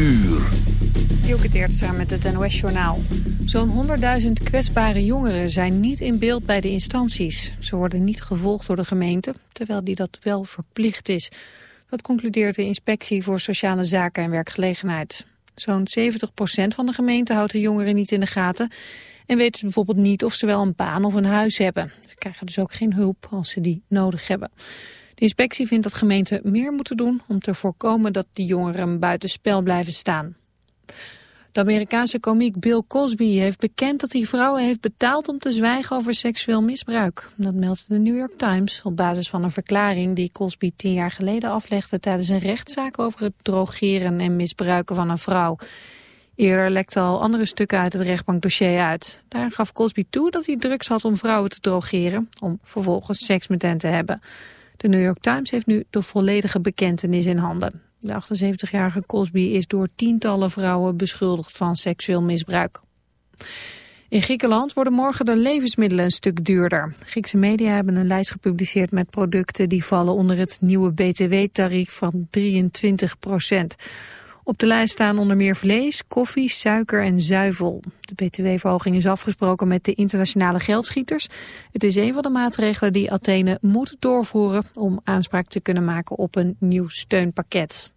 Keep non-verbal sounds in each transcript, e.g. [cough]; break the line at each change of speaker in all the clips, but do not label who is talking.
uur.
Samen met het NOS-journaal. Zo'n 100.000 kwetsbare jongeren zijn niet in beeld bij de instanties. Ze worden niet gevolgd door de gemeente, terwijl die dat wel verplicht is. Dat concludeert de Inspectie voor Sociale Zaken en Werkgelegenheid. Zo'n 70% van de gemeente houdt de jongeren niet in de gaten... en weten ze bijvoorbeeld niet of ze wel een baan of een huis hebben. Ze krijgen dus ook geen hulp als ze die nodig hebben. De inspectie vindt dat gemeenten meer moeten doen om te voorkomen dat die jongeren buitenspel blijven staan. De Amerikaanse komiek Bill Cosby heeft bekend dat hij vrouwen heeft betaald om te zwijgen over seksueel misbruik. Dat meldt de New York Times op basis van een verklaring die Cosby tien jaar geleden aflegde tijdens een rechtszaak over het drogeren en misbruiken van een vrouw. Eerder lekte al andere stukken uit het rechtbankdossier uit. Daar gaf Cosby toe dat hij drugs had om vrouwen te drogeren, om vervolgens seks met hen te hebben. De New York Times heeft nu de volledige bekentenis in handen. De 78-jarige Cosby is door tientallen vrouwen beschuldigd van seksueel misbruik. In Griekenland worden morgen de levensmiddelen een stuk duurder. Griekse media hebben een lijst gepubliceerd met producten die vallen onder het nieuwe btw-tarief van 23 procent. Op de lijst staan onder meer vlees, koffie, suiker en zuivel. De btw-verhoging is afgesproken met de internationale geldschieters. Het is een van de maatregelen die Athene moet doorvoeren... om aanspraak te kunnen maken op een nieuw steunpakket.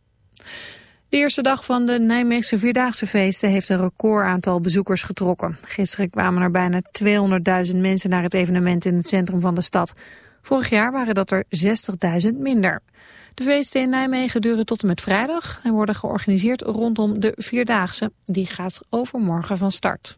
De eerste dag van de Nijmeegse Vierdaagse feesten heeft een recordaantal bezoekers getrokken. Gisteren kwamen er bijna 200.000 mensen naar het evenement in het centrum van de stad. Vorig jaar waren dat er 60.000 minder. De feesten in Nijmegen duren tot en met vrijdag en worden georganiseerd rondom de Vierdaagse. Die gaat overmorgen van start.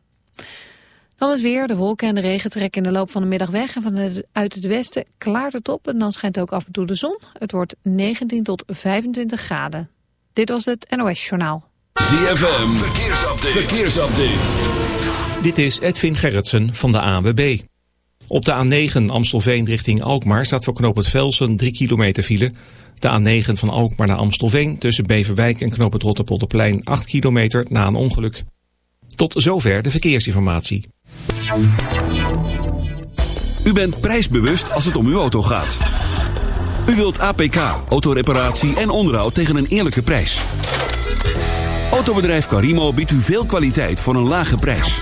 Dan is weer, de wolken en de regen trekken in de loop van de middag weg. En vanuit het westen klaart het op en dan schijnt ook af en toe de zon. Het wordt 19 tot 25 graden. Dit was het NOS Journaal.
ZFM, verkeersupdate. verkeersupdate.
Dit is Edwin Gerritsen van de ANWB. Op de A9 Amstelveen richting Alkmaar staat voor knoop het Velsen 3 kilometer file... De A9 van Alkmaar naar Amstelveen tussen Beverwijk en Knoop het Rotterpolderplein 8 kilometer na een ongeluk. Tot zover de verkeersinformatie.
U bent prijsbewust als het om uw auto gaat. U wilt APK, autoreparatie en onderhoud tegen een eerlijke prijs. Autobedrijf Carimo biedt u veel kwaliteit voor een lage prijs.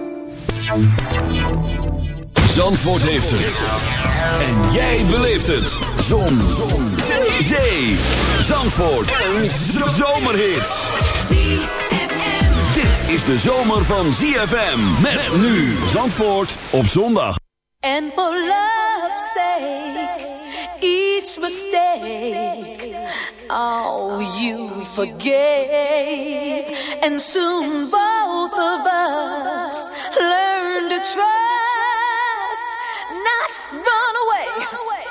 Zandvoort heeft het. En jij beleeft het. Zon. Zon. Zee. Zandvoort. Een zomerhit. Dit is de zomer van ZFM. Met nu Zandvoort op zondag.
And for love's sake, each mistake, oh, you forgave. And soon both of us away.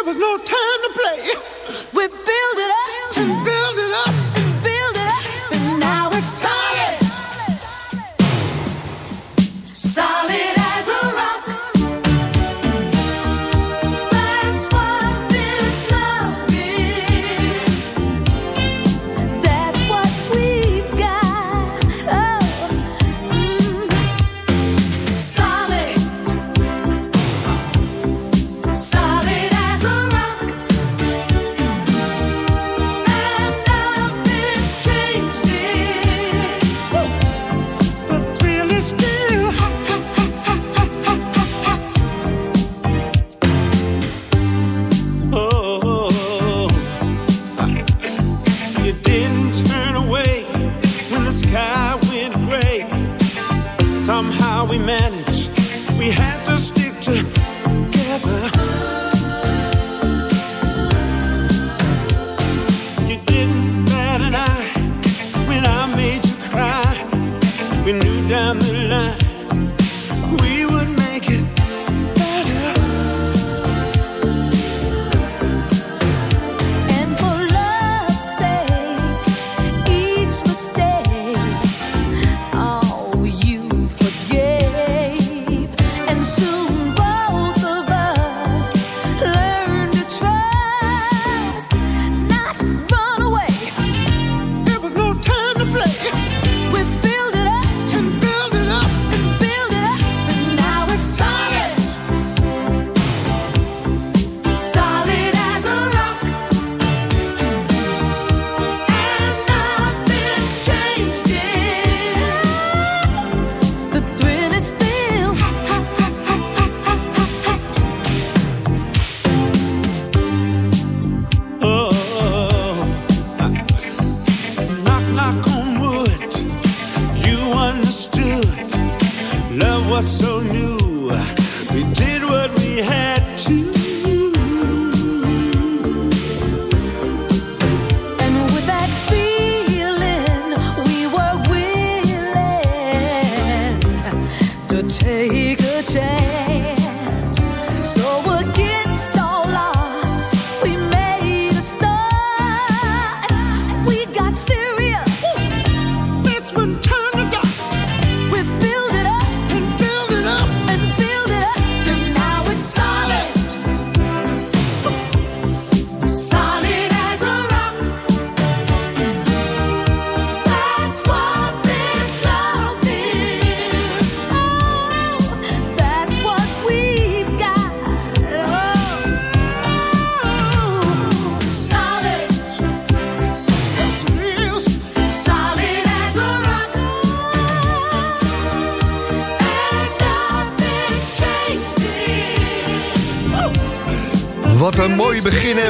It was no time to play.
We build it up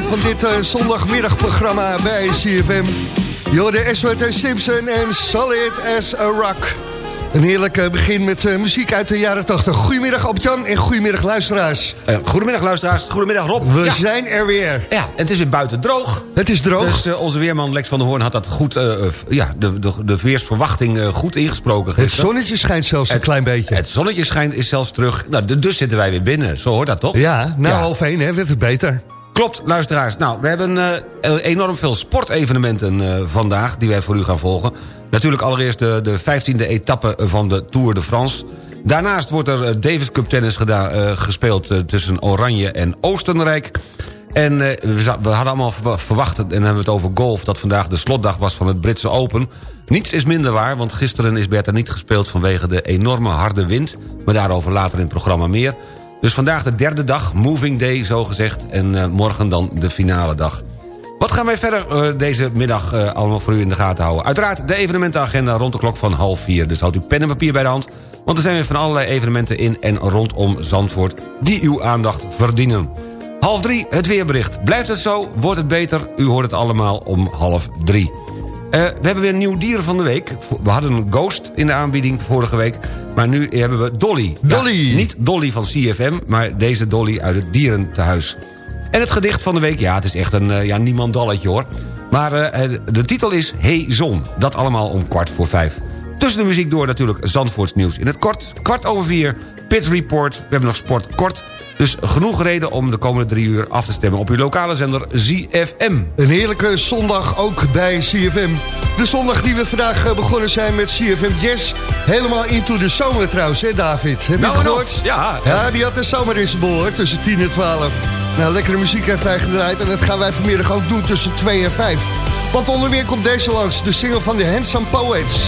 van dit eh, zondagmiddagprogramma bij CFM. Jorde Eswert en Simpson en Solid as a Rock. Een heerlijk eh, begin met eh, muziek uit de jaren 80. Goedemiddag Albert-Jan en goedemiddag luisteraars.
Goedemiddag luisteraars, goedemiddag Rob.
We
ja.
zijn er weer.
ja, en het is weer buiten droog.
Het is droog.
Dus onze weerman Lex van der Hoorn had dat goed, ja, de, de, de weersverwachting goed ingesproken
het zonnetje schijnt zelfs een klein beetje.
Het zonnetje schijnt is zelfs terug. Nou, dus zitten wij weer binnen. Zo hoort dat toch?
ja, na
Ja.
half één hè, werd het beter.
Klopt, luisteraars. Nou, we hebben eh, enorm veel sportevenementen eh, vandaag... die wij voor u gaan volgen. Natuurlijk allereerst de, de 15e etappe van de Tour de France. Daarnaast wordt er eh, Davis Cup tennis gedaan, eh, gespeeld... eh, tussen Oranje en Oostenrijk. En eh, we, hadden allemaal verwa- verwacht, en hebben we het over golf... dat vandaag de slotdag was van het Britse Open. Niets is minder waar, want gisteren is Bertha niet gespeeld... vanwege de enorme harde wind. Maar daarover later in het programma meer. Dus vandaag de derde dag, moving day zo gezegd... en eh, morgen dan de finale dag. Wat gaan wij verder eh, deze middag eh, allemaal voor u in de gaten houden? Uiteraard de evenementenagenda rond de klok van half vier. Dus houdt u pen en papier bij de hand... want er zijn weer van allerlei evenementen in en rondom Zandvoort... die uw aandacht verdienen. Half drie, het weerbericht. Blijft het zo, wordt het beter. U hoort het allemaal om half drie. Eh, we hebben weer een nieuw dier van de week. We hadden een ghost in de aanbieding vorige week. Maar nu hebben we Dolly. Ja,
Dolly.
niet Dolly van CFM, maar deze Dolly uit het dierentehuis. En het gedicht van de week, ja, het is echt een uh, ja, niemandalletje hoor. Maar uh, de titel is Hey Zon. Dat allemaal om kwart voor vijf. Tussen de muziek door natuurlijk Zandvoorts nieuws. In het kort, kwart over vier, Pit Report. We hebben nog sport kort. Dus genoeg reden om de komende drie uur af te stemmen... op uw lokale zender ZFM.
Een heerlijke zondag ook bij CFM. De zondag die we vandaag uh, begonnen zijn met CFM Jazz. Helemaal into de zomer trouwens, hè David? Heb je
nou,
het gehoord?
Ja,
ja, die had de zomer in zijn bol tussen 10 en 12. Nou, lekkere muziek heeft hij gedraaid en dat gaan wij vanmiddag ook doen tussen 2 en 5. Want onder meer komt deze langs, de single van de Handsome Poets.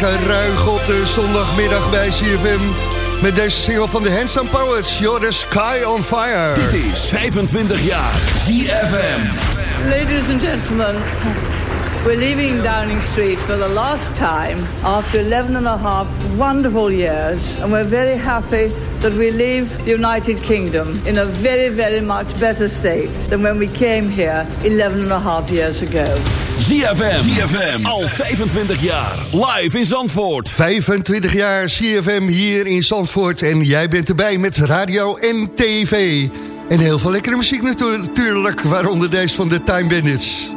Lekker ruig op de zondagmiddag bij CFM. Met deze single van de Handsome Poets, You're the Sky on Fire.
Dit is 25 jaar ZFM.
Ladies and gentlemen, we're leaving Downing Street for the last time after 11 and a half wonderful years. And we're very happy that we leave the United Kingdom in a very, very much better state than when we came here 11 and a half years ago.
ZFM. ZFM. Al 25 jaar. Live in Zandvoort.
25 jaar CFM hier in Zandvoort. En jij bent erbij met radio en tv. En heel veel lekkere muziek natuurlijk. Waaronder deze van de Time Bandits.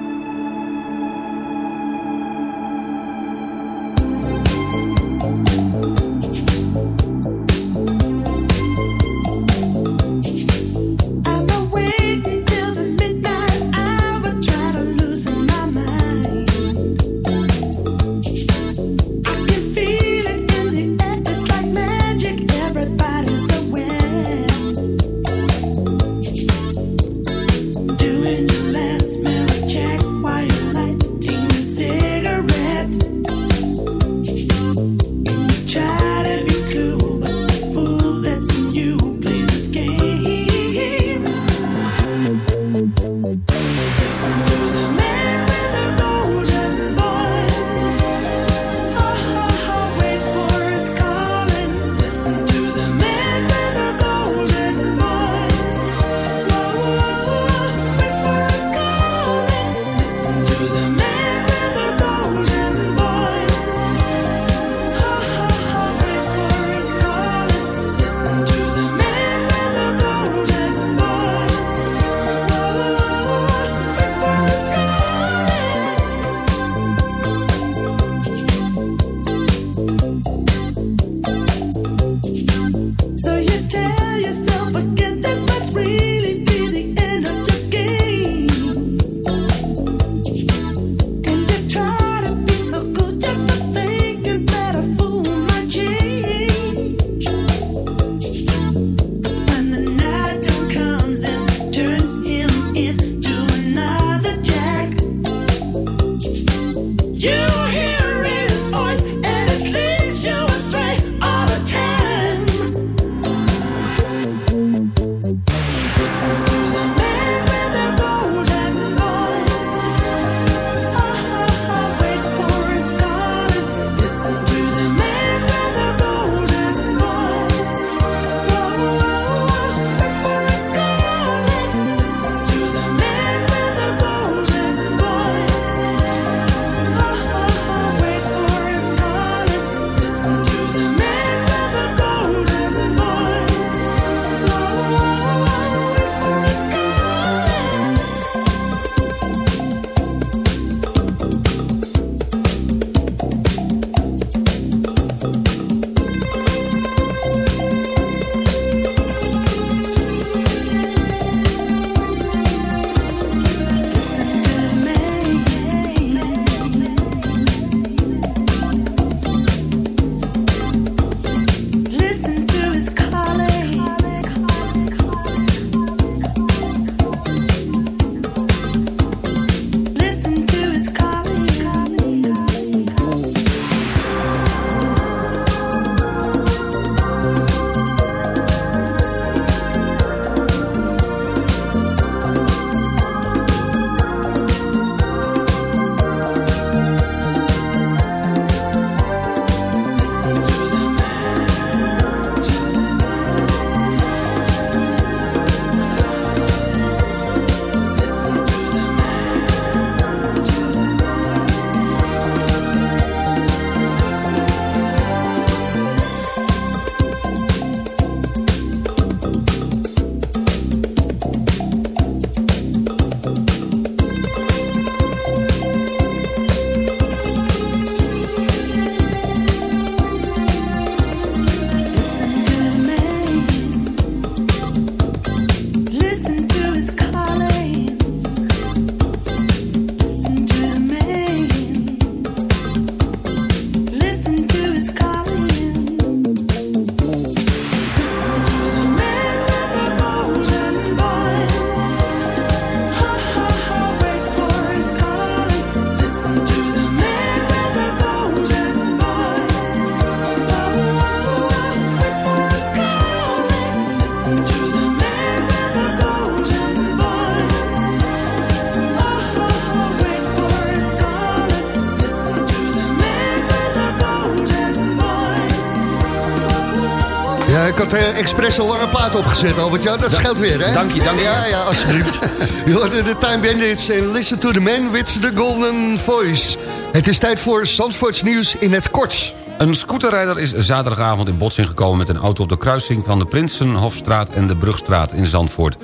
Expres een lange plaat opgezet, Albert. Ja, dat scheelt weer, hè?
Dank je, dank je.
Ja, ja, alsjeblieft. [laughs] je hoorde de Time Bandits en Listen to the Man with the Golden Voice. Het is tijd voor Zandvoorts nieuws in het kort.
Een scooterrijder is zaterdagavond in botsing gekomen met een auto op de kruising van de Prinsenhofstraat en de Brugstraat in Zandvoort.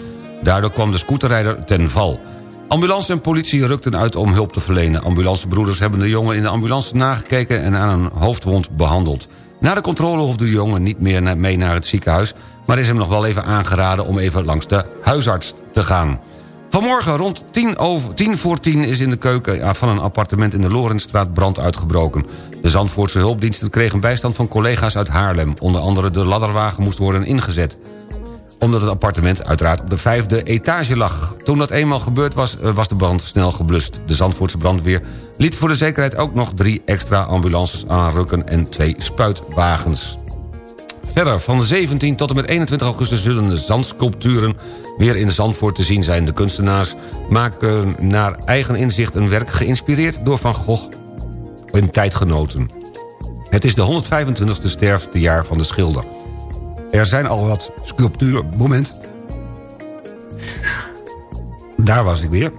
Daardoor kwam de scooterrijder ten val. Ambulance en politie rukten uit om hulp te verlenen. Ambulancebroeders hebben de jongen in de ambulance nagekeken en aan een hoofdwond behandeld. Na de controle hoefde de jongen niet meer mee naar het ziekenhuis... maar is hem nog wel even aangeraden om even langs de huisarts te gaan. Vanmorgen rond 10, over, 10 voor 10 is in de keuken van een appartement in de Lorenstraat brand uitgebroken. De Zandvoortse hulpdiensten kregen bijstand van collega's uit Haarlem. Onder andere de ladderwagen moest worden ingezet omdat het appartement uiteraard op de vijfde etage lag. Toen dat eenmaal gebeurd was, eh, was de brand snel geblust. De Zandvoortse brandweer liet voor de zekerheid ook nog drie extra ambulances aanrukken... en twee spuitwagens. Verder, van 17 tot en met 21 augustus zullen de zandsculpturen weer in Zandvoort te zien zijn. De kunstenaars maken naar eigen inzicht een werk geïnspireerd door Van Gogh en tijdgenoten. Het is de 125e sterftejaar van de schilder. Er zijn al wat sculpturen... Moment. Daar was ik weer.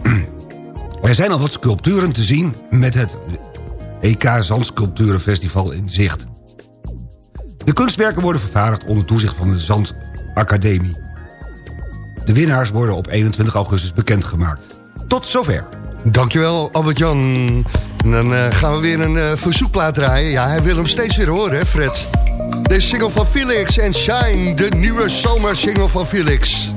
Er zijn al wat sculpturen te zien met het EK Zandsculpturenfestival in zicht. De kunstwerken worden vervaardigd onder toezicht van de Zandacademie. De winnaars worden op 21 augustus bekendgemaakt. Tot zover.
Dankjewel, Albert-Jan. Dan uh, gaan we weer een uh, verzoekplaat draaien. Ja, hij wil hem steeds weer horen, hè, Fred? De single van Felix en Shine, de nieuwe zomersingle van Felix.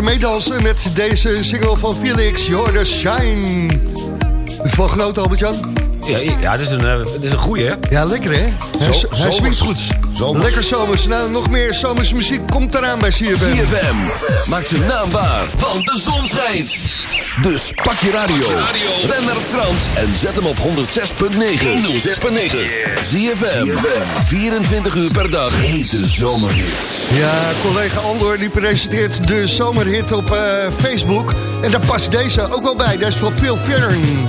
Lekker meedansen met deze single van Felix, You're the Shine. Van genoten, Albert-Jan?
Ja, ja dit, is een, eh, dit is een goeie, hè?
Ja, lekker hè? Hij,
Zo-
hij swingt
zomers.
goed.
Zomers.
Lekker zomers. Nou, nog meer zomers muziek komt eraan bij CFM.
ZFM maakt zijn naam waar, want de zon schijnt. Dus pak je radio, ren naar Frans en zet hem op 106.9. 106.9. ZFM, 24 uur per dag. Hete zomerhits.
Ja, collega Andor die presenteert de zomerhit op eh, Facebook. En daar past deze ook wel bij. Dat is van Phil Fern.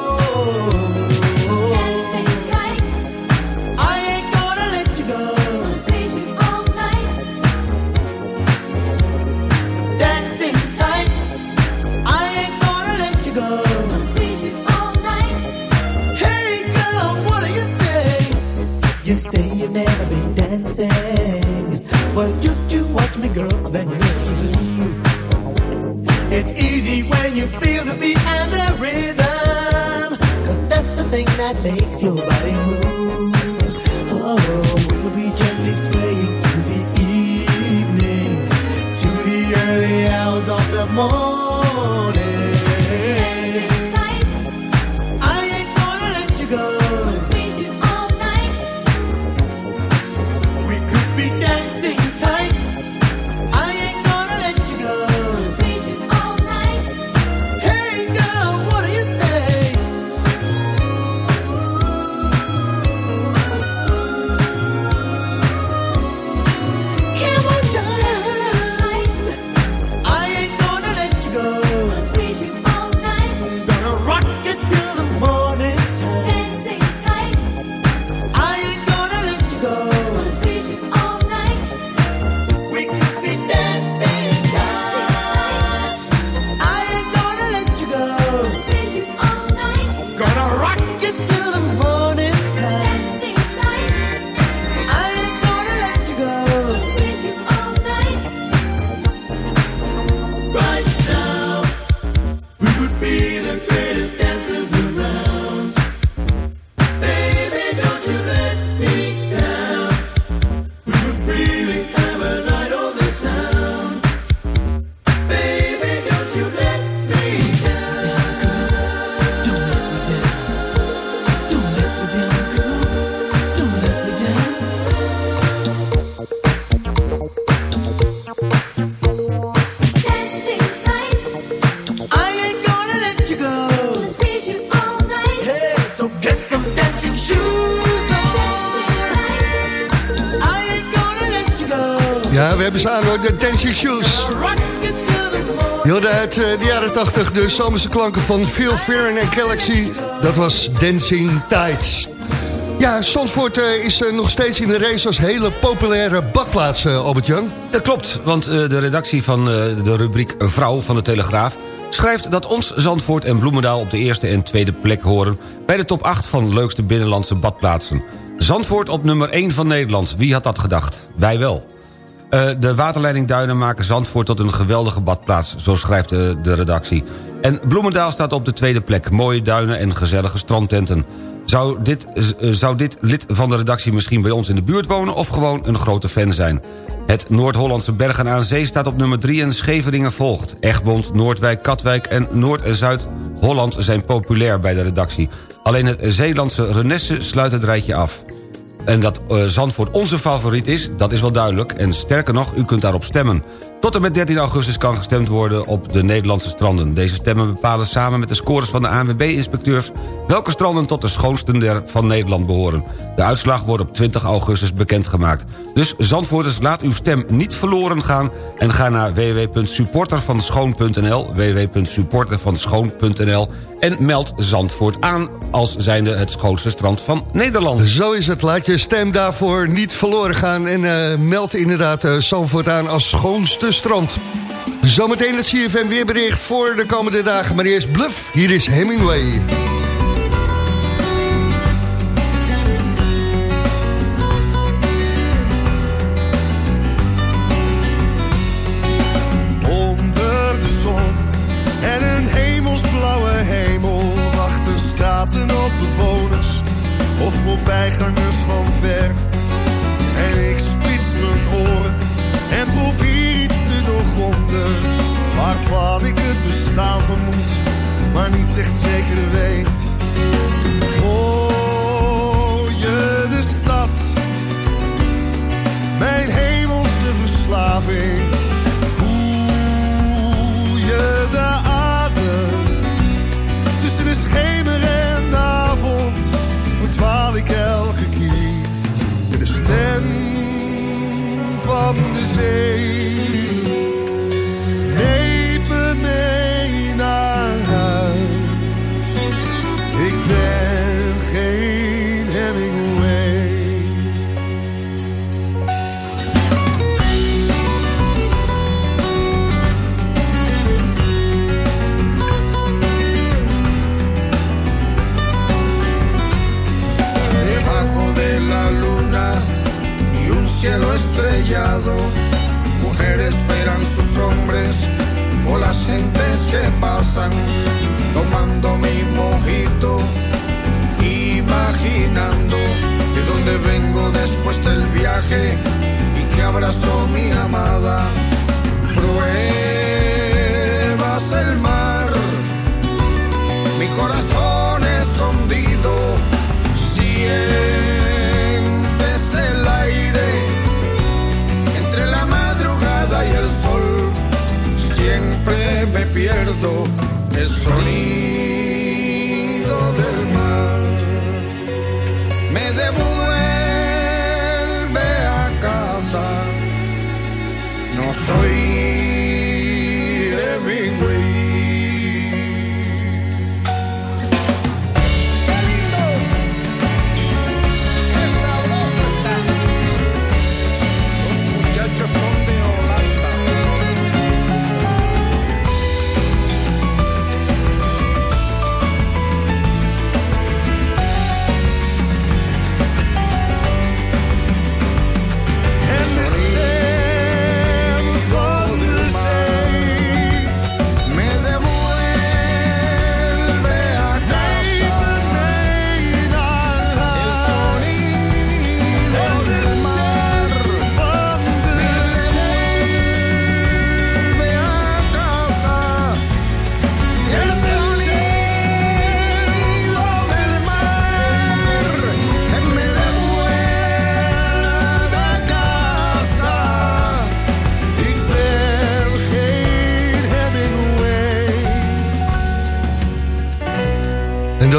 Jaren 80 de zomerse klanken van Phil Fern en Galaxy. Dat was Dancing Tides. Ja, Zandvoort eh, is eh, nog steeds in de race als hele populaire badplaats, eh, Albert-Jan.
Dat klopt, want de redactie van de rubriek Vrouw van de Telegraaf... schrijft dat ons Zandvoort en Bloemendaal op de eerste en tweede plek horen... bij de top 8 van leukste binnenlandse badplaatsen. Zandvoort op nummer 1 van Nederland. Wie had dat gedacht? Wij wel. Eh, de waterleidingduinen maken Zandvoort tot een geweldige badplaats, zo schrijft eh, de redactie. En Bloemendaal staat op de tweede plek. Mooie duinen en gezellige strandtenten. Zou dit, eh, zou dit lid van de redactie misschien bij ons in de buurt wonen... of gewoon een grote fan zijn? Het Noord-Hollandse Bergen aan Zee staat op nummer 3 en Scheveningen volgt. Egmond, Noordwijk, Katwijk en Noord- en Zuid-Holland zijn populair bij de redactie. Alleen het Zeelandse Renesse sluit het rijtje af. En dat eh, Zandvoort onze favoriet is, dat is wel duidelijk. En sterker nog, u kunt daarop stemmen. Tot en met 13 augustus kan gestemd worden op de Nederlandse stranden. Deze stemmen bepalen samen met de scores van de ANWB-inspecteurs... welke stranden tot de schoonsten der van Nederland behoren. De uitslag wordt op 20 augustus bekendgemaakt. Dus Zandvoorters, laat uw stem niet verloren gaan... en ga naar www.supportervanschoon.nl www.supportervanschoon.nl en meld Zandvoort aan als zijnde het schoonste strand van Nederland.
Zo is het. Laat je stem daarvoor niet verloren gaan. En eh, meld inderdaad uh, Zandvoort aan als schoonste strand. Zometeen het CFM weerbericht voor de komende dagen. Maar eerst Bluff. Hier is Hemingway.
Onder de zon en een hemelsblauwe hemel wachten staten op bewoners of voorbijgangers maar niet echt zeker weet.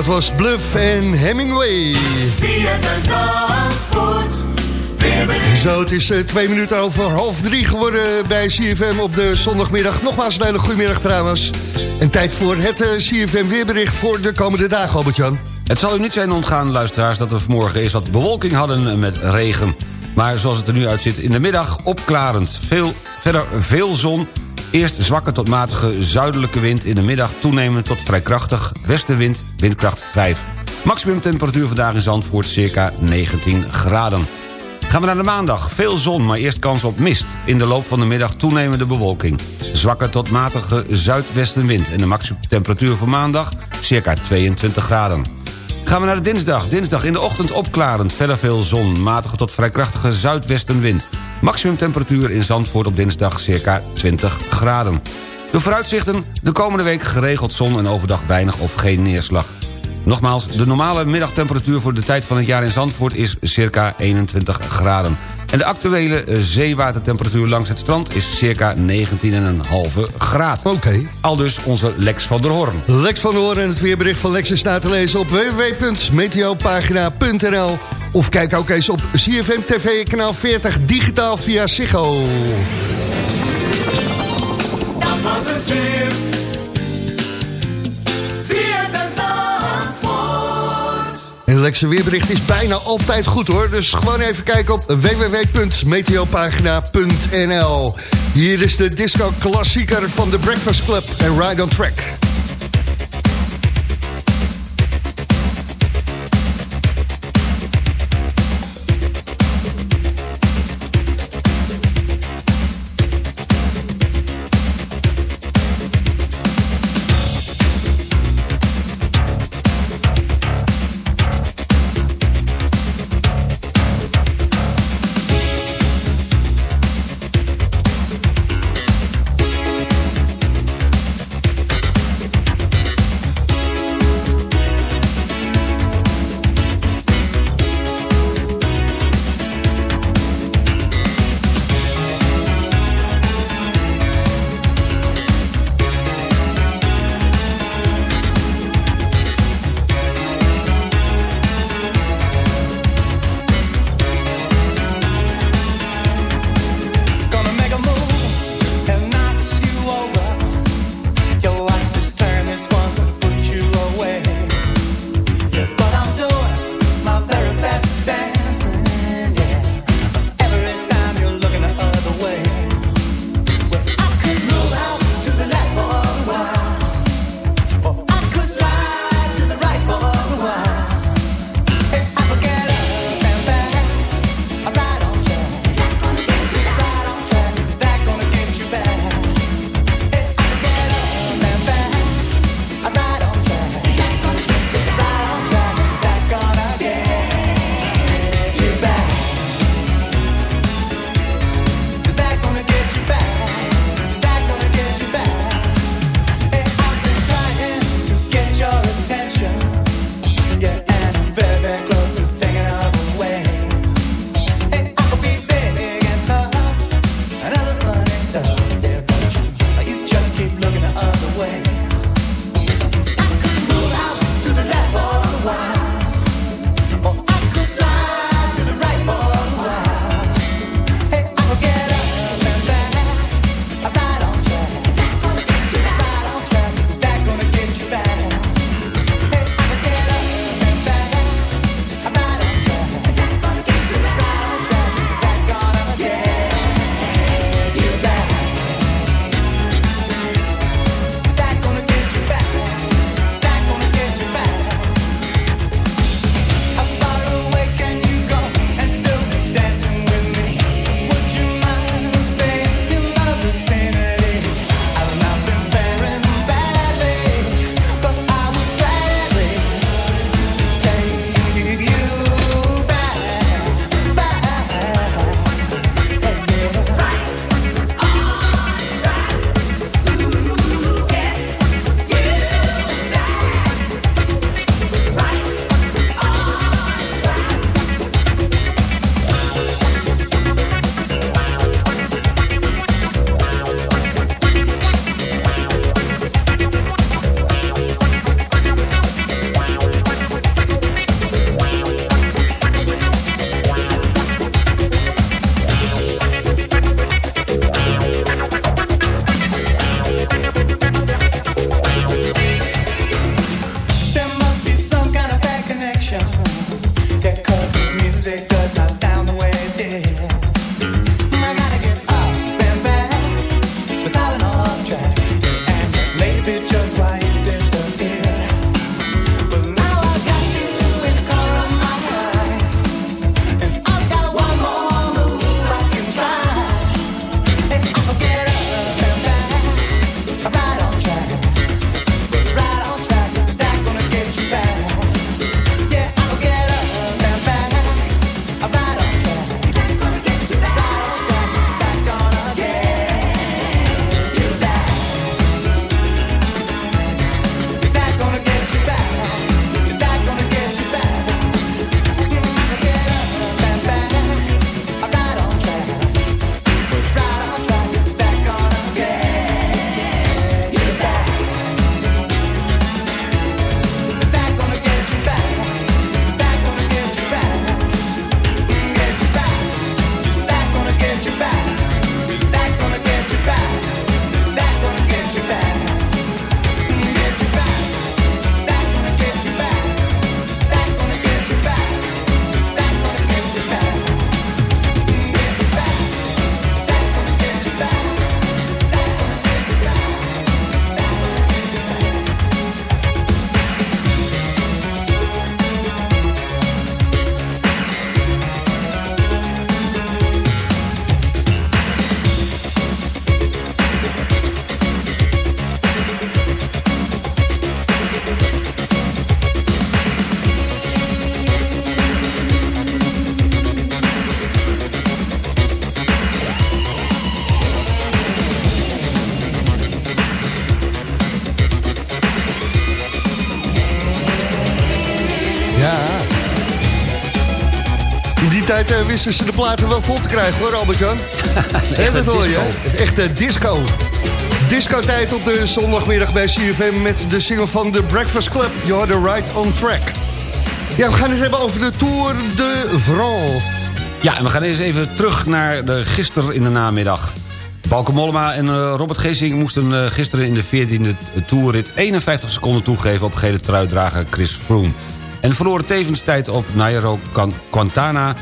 Dat was Bluff en Hemingway. Zo, het is eh, twee minuten over half drie geworden bij CFM op de zondagmiddag. Nogmaals een hele goede middag trouwens. En tijd voor het eh, CFM weerbericht voor de komende dagen, Albert-Jan.
Het zal u niet zijn ontgaan, luisteraars, dat we vanmorgen eens wat bewolking hadden met regen. Maar zoals het er nu uitziet, in de middag opklarend. Veel, verder veel zon, eerst zwakke tot matige zuidelijke wind... in de middag toenemend tot vrij krachtig westenwind, windkracht 5. Maximum temperatuur vandaag in Zandvoort circa 19 graden. Gaan we naar de maandag. Veel zon, maar eerst kans op mist. In de loop van de middag toenemende bewolking. Zwakke tot matige zuidwestenwind. En de maximum temperatuur voor maandag circa 22 graden. Gaan we naar de dinsdag. Dinsdag in de ochtend opklarend. Verder veel zon. Matige tot vrij krachtige zuidwestenwind. Maximum temperatuur in Zandvoort op dinsdag circa 20 graden. De vooruitzichten. De komende week geregeld zon en overdag weinig of geen neerslag. Nogmaals, de normale middagtemperatuur voor de tijd van het jaar in Zandvoort is circa 21 graden. En de actuele eh, zeewatertemperatuur langs het strand is circa 19,5 graad.
Oké.
Al dus onze Lex van der Hoorn.
Lex van der Hoorn en het weerbericht van Lex is na te lezen op www.meteopagina.nl of kijk ook eens op CFM TV kanaal 40 digitaal via Ziggo.
Dat was het weer.
En Lex weerbericht is bijna altijd goed hoor. Dus gewoon even kijken op www.meteopagina.nl Hier is de disco klassieker van de Breakfast Club en Ride on Track.
Tijd eh, wisten ze de platen wel vol te krijgen hoor, Albert-Jan. [laughs] Echt dat hoor je. Echte disco. Disco-tijd op de zondagmiddag bij CFM met de single van The Breakfast Club. You're the right on track. Ja, we gaan het hebben over de Tour de France.
Ja, en we gaan eens even terug naar de gisteren in de namiddag. Bauke Mollema en eh, Robert Geesing moesten eh, gisteren in de 14e toerrit 51 seconden toegeven op gele truitdrager Chris Froome. En verloren tevens tijd op Nairo Quintana,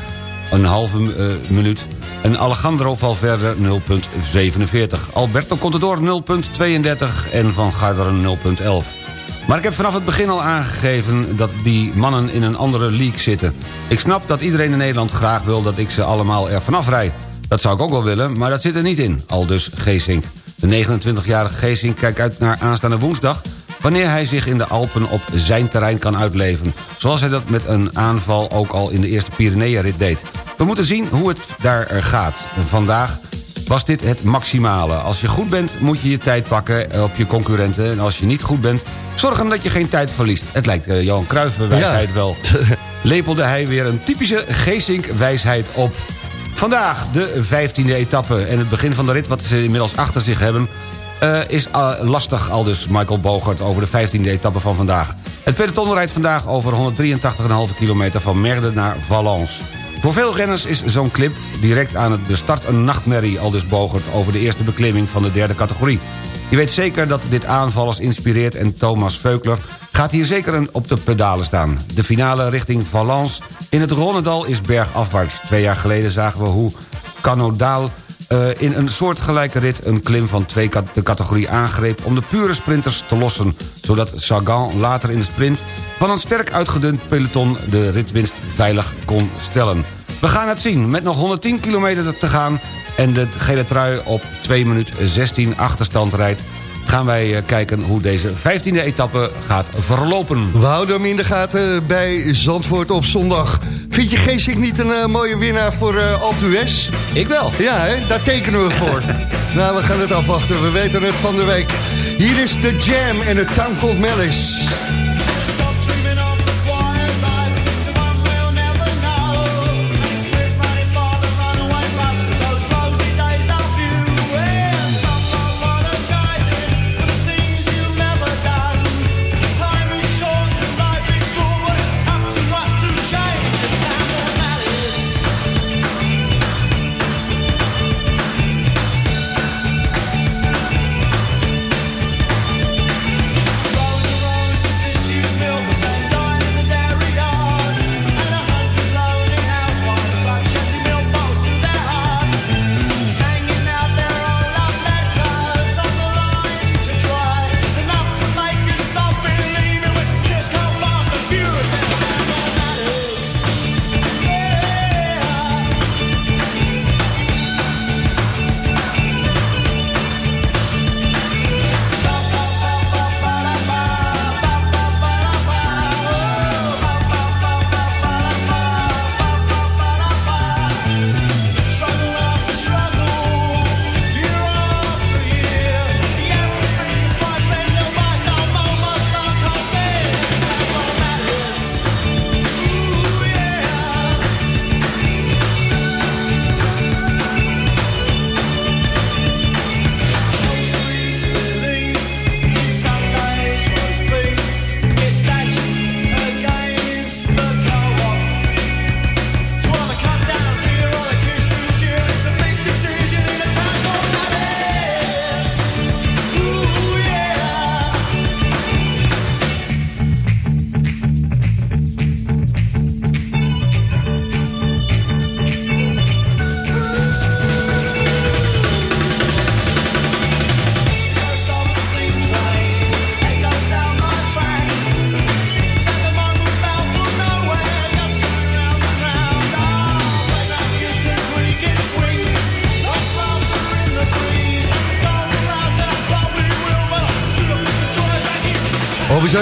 een halve eh, minuut. En Alejandro Valverde 0,47. Alberto Contador 0,32 en Van Garderen 0,11. Maar ik heb vanaf het begin al aangegeven dat die mannen in een andere league zitten. Ik snap dat iedereen in Nederland graag wil dat ik ze allemaal er vanaf rijd. Dat zou ik ook wel willen, maar dat zit er niet in, al dus Geesink. De 29-jarige Geesink kijkt uit naar aanstaande woensdag... wanneer hij zich in de Alpen op zijn terrein kan uitleven. Zoals hij dat met een aanval ook al in de eerste Pyreneeënrit deed. We moeten zien hoe het daar gaat. Vandaag was dit het maximale. Als je goed bent, moet je je tijd pakken op je concurrenten. En als je niet goed bent, zorg dan dat je geen tijd verliest. Het lijkt eh, Johan Cruijff wijsheid wel. [laughs] Lepelde hij weer een typische Geesink-wijsheid op. Vandaag de 15e etappe en het begin van de rit... wat ze inmiddels achter zich hebben... eh, is eh, lastig, al dus Michael Bogert over de 15e etappe van vandaag. Het peloton rijdt vandaag over 183,5 kilometer... van Merde naar Valence. Voor veel renners is zo'n clip direct aan de start een nachtmerrie... al dus Bogert over de eerste beklimming van de derde categorie. Je weet zeker dat dit aanvallers inspireert... en Thomas Veukler gaat hier zeker op de pedalen staan. De finale richting Valence in het Ronnedal is bergafwaarts. Twee jaar geleden zagen we hoe Canodaal eh, in een soortgelijke rit een klim van twee de categorie aangreep... om de pure sprinters te lossen, zodat Sagan later in de sprint... van een sterk uitgedund peloton de ritwinst veilig kon stellen. We gaan het zien, met nog 110 kilometer te gaan... en de gele trui op 2 minuut 16 achterstand rijdt... gaan wij eh, kijken hoe deze 15e etappe gaat verlopen.
We houden hem in de gaten bij Zandvoort op zondag. Vind je Geesink niet een eh, mooie winnaar voor uh, Alpe d'Huez?
Ik wel.
Ja, hè? daar tekenen we voor. [laughs] nou, we gaan het afwachten. We weten het van de week. Hier is The Jam en het Town Called Malice.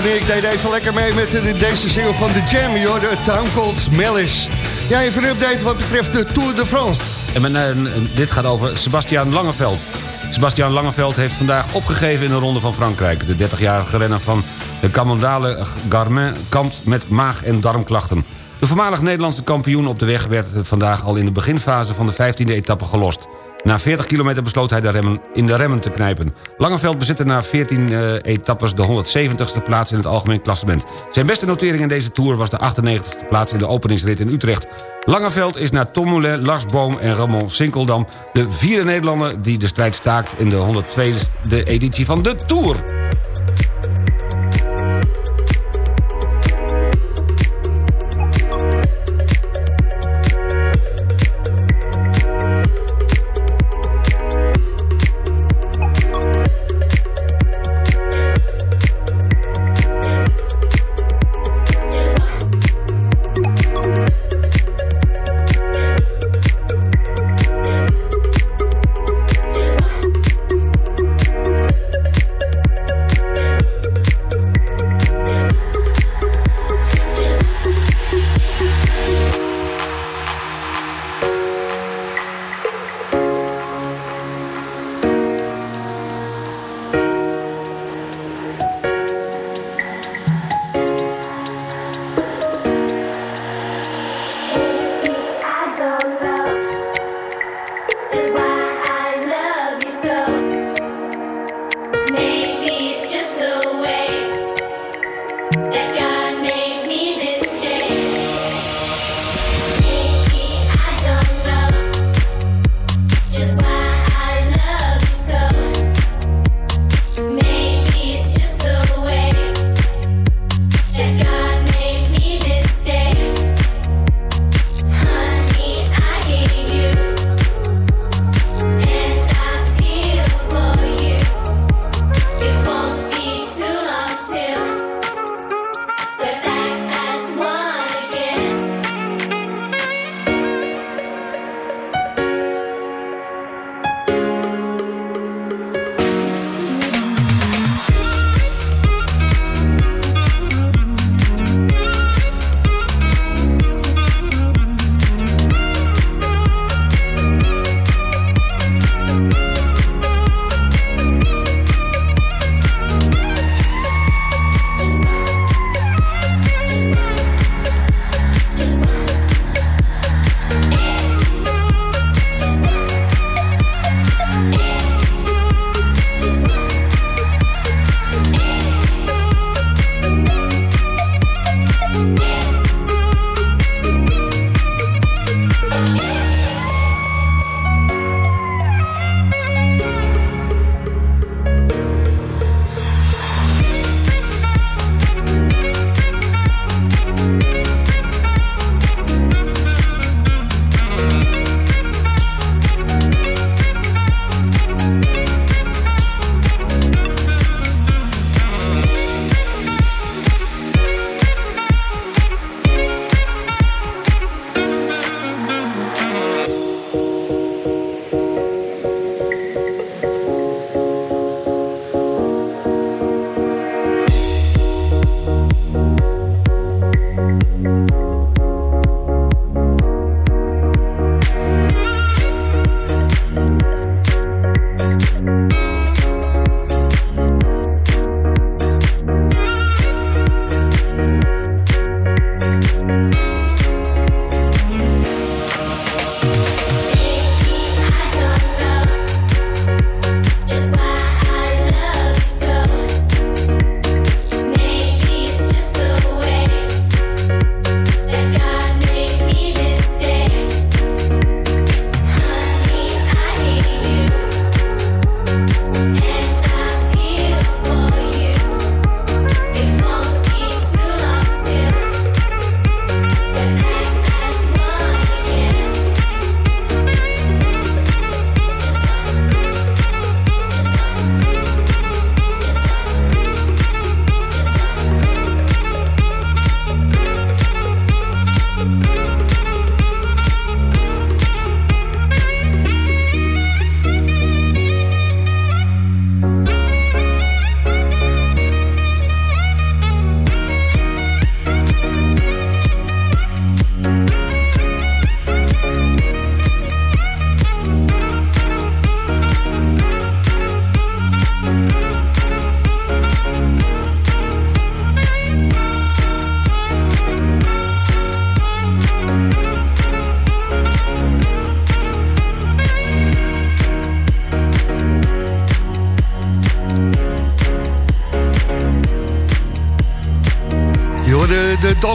Ik deden even lekker mee met deze single van The Jam. joh, de Town Called Malice. Ja, even een update wat betreft de Tour de France.
En men, eh, dit gaat over Sebastian Langeveld. Sebastian Langeveld heeft vandaag opgegeven in de Ronde van Frankrijk. De 30-jarige renner van de Camondale Garmin kampt met maag- en darmklachten. De voormalig Nederlandse kampioen op de weg werd vandaag al in de beginfase van de 15e etappe gelost. Na 40 kilometer besloot hij de remmen in de remmen te knijpen. Langeveld bezitte na 14 eh, etappes de 170ste plaats in het algemeen klassement. Zijn beste notering in deze Tour was de 98ste plaats in de openingsrit in Utrecht. Langeveld is na Tom Moulin, Lars Boom en Ramon Sinkeldam... de vierde Nederlander die de strijd staakt in de 102e editie van de Tour.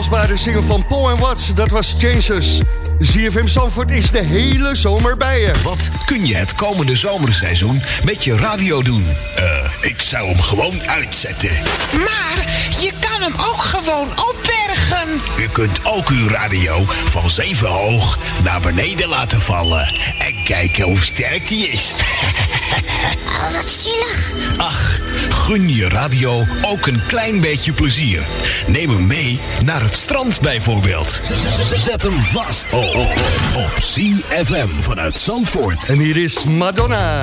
Dansbare single van Paul en Watts. Dat was Changes. ZFM Zandvoort is de hele zomer bij je.
Wat kun je het komende zomerseizoen met je radio doen? Eh, ik zou hem gewoon uitzetten.
Maar je kan hem ook gewoon opbergen.
U kunt ook uw radio van zeven hoog naar beneden laten vallen. En kijken hoe sterk die is. [laughs]
Oh, wat zielig.
Ach, gun je radio ook een klein beetje plezier. Neem hem mee naar het strand bijvoorbeeld. Zet hem vast oh, oh, op CFM vanuit Zandvoort.
En hier is Madonna.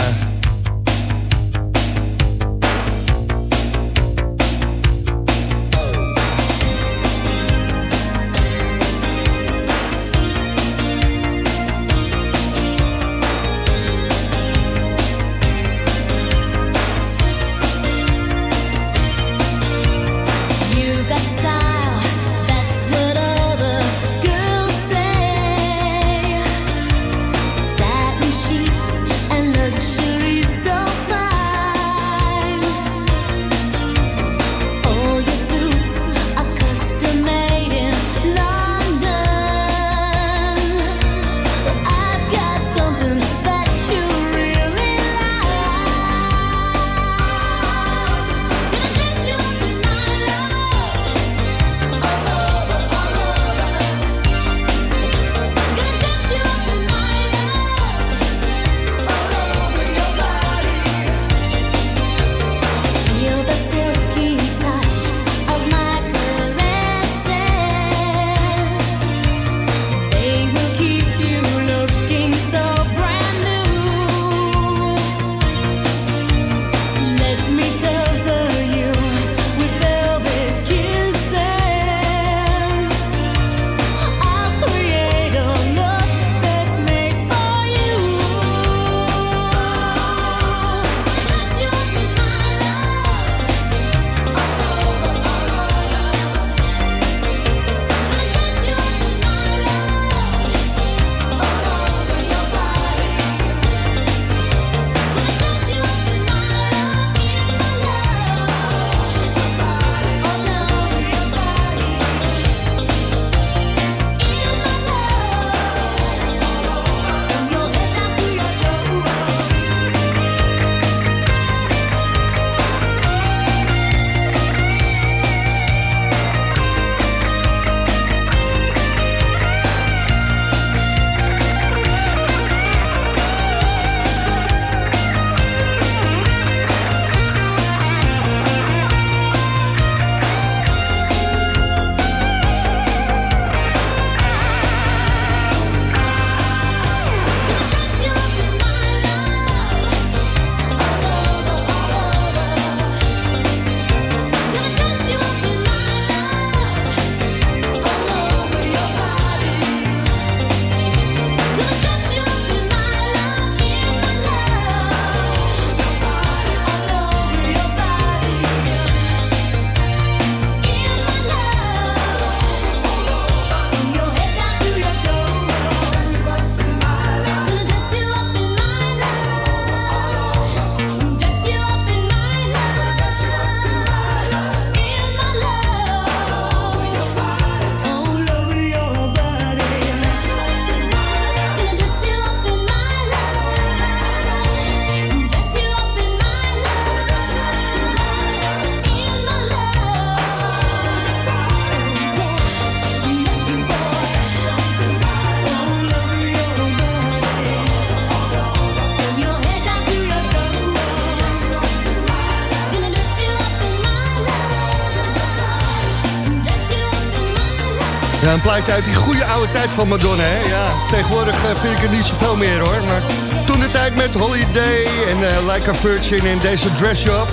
Plaatje uit die goede oude tijd van Madonna, hè? Ja, tegenwoordig eh, vind ik er niet zoveel meer, hoor. Maar toen de tijd met Holiday en eh, Like a Virgin en deze Dress Up...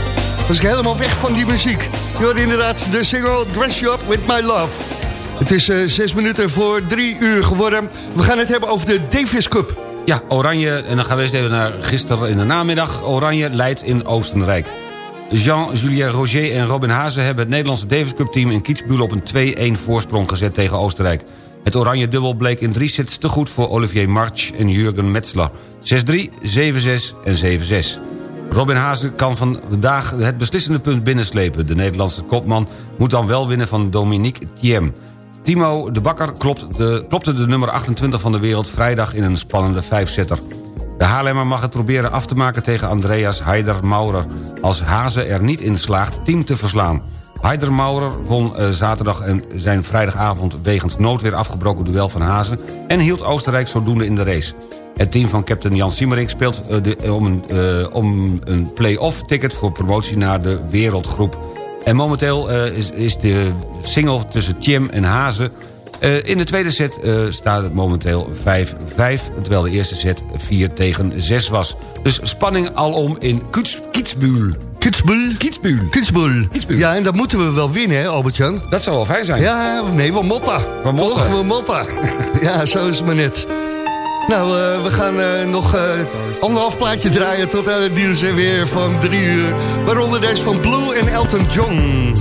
was ik helemaal weg van die muziek. Je hoort inderdaad de single Dress Up With My Love. Het is eh, zes minuten voor drie uur geworden. We gaan het hebben over de Davis Cup.
Ja, Oranje, en dan gaan we eens even naar gisteren in de namiddag. Oranje leidt in Oostenrijk. Jean-Julien Roger en Robin Hazen hebben het Nederlandse Davis Cup team in Kitzbühel op een 2-1 voorsprong gezet tegen Oostenrijk. Het oranje dubbel bleek in drie sets te goed voor Olivier March en Jurgen Metzler. 6-3, 7-6 en 7-6. Robin Hazen kan vandaag het beslissende punt binnenslepen. De Nederlandse kopman moet dan wel winnen van Dominique Thiem. Timo de Bakker klopt de, klopte de nummer 28 van de wereld... vrijdag in een spannende vijfzetter. De Haarlemmer mag het proberen af te maken tegen Andreas Heider Maurer... als Hazen er niet in slaagt team te verslaan. Heider Maurer won eh, zaterdag en zijn vrijdagavond... wegens noodweer afgebroken duel van Hazen... en hield Oostenrijk zodoende in de race. Het team van captain Jan Siemerink speelt eh, de, om een, eh, een play-off ticket... voor promotie naar de wereldgroep. En momenteel eh, is, is de single tussen Tjem en Hazen... Eh, in de tweede set eh, staat het momenteel 5-5... terwijl de eerste set 4 tegen 6 was. Dus spanning alom in Kiets- Kietsbuul.
Kietsbuul.
Kietsbuul.
Kietsbuul. Ja, en dat moeten we wel winnen, hè, Albert-Jan?
Dat zou wel fijn zijn.
Ja, nee, we motta.
We motta.
Toch, we motta. [laughs] ja, zo is het maar net. Nou, eh, we gaan eh, nog eh, anderhalf plaatje draaien tot aan het nieuws en weer van drie uur. Waaronder deze van Blue en Elton John.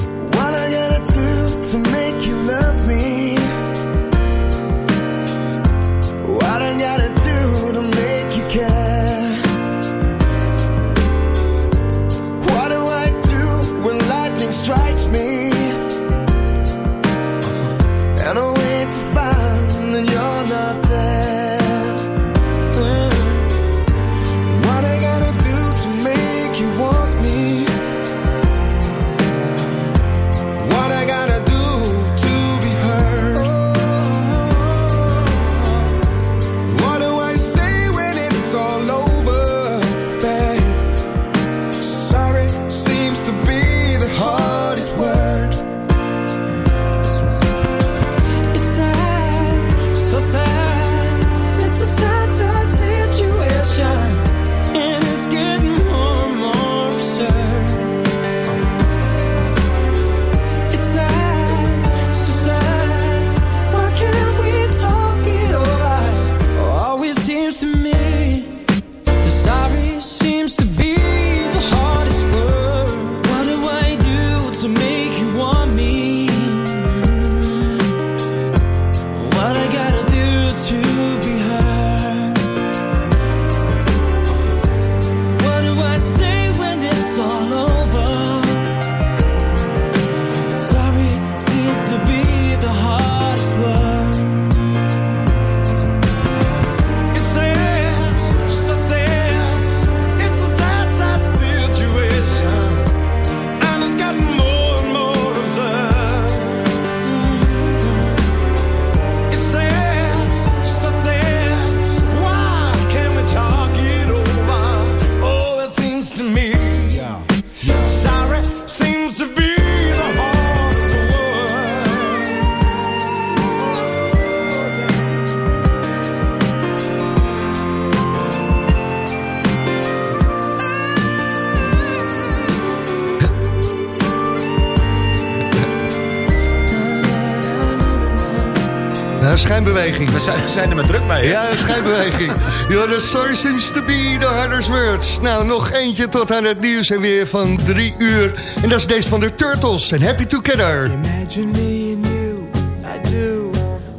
Schijnbeweging.
We zijn, zijn er met druk mee. hè?
Ja, schijnbeweging. [laughs] Ja, the story seems to be the hardest words. Nou, nog eentje tot aan het nieuws en weer van drie uur. En dat is deze van de Turtles en Happy Together.
Imagine me and you, I do.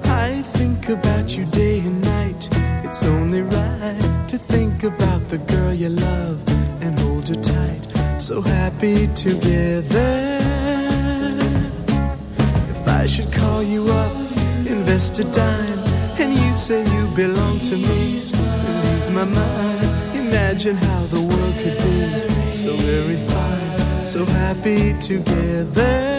I think about you day and night. It's only right to think about the girl you love and hold her tight. So happy together. Invest a dime, and you say you belong to me, lose my mind. Imagine how the world could be so very fine, so happy together.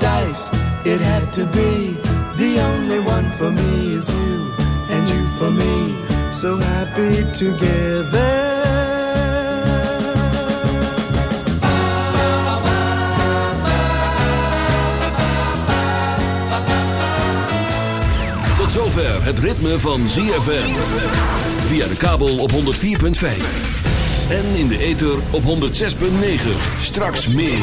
Dice, it had to be. The only one for me is you, and you for me, so happy together.
Tot zover het ritme van ZFM. Via de kabel op 104.5. En in de ether op 106.9. Straks meer.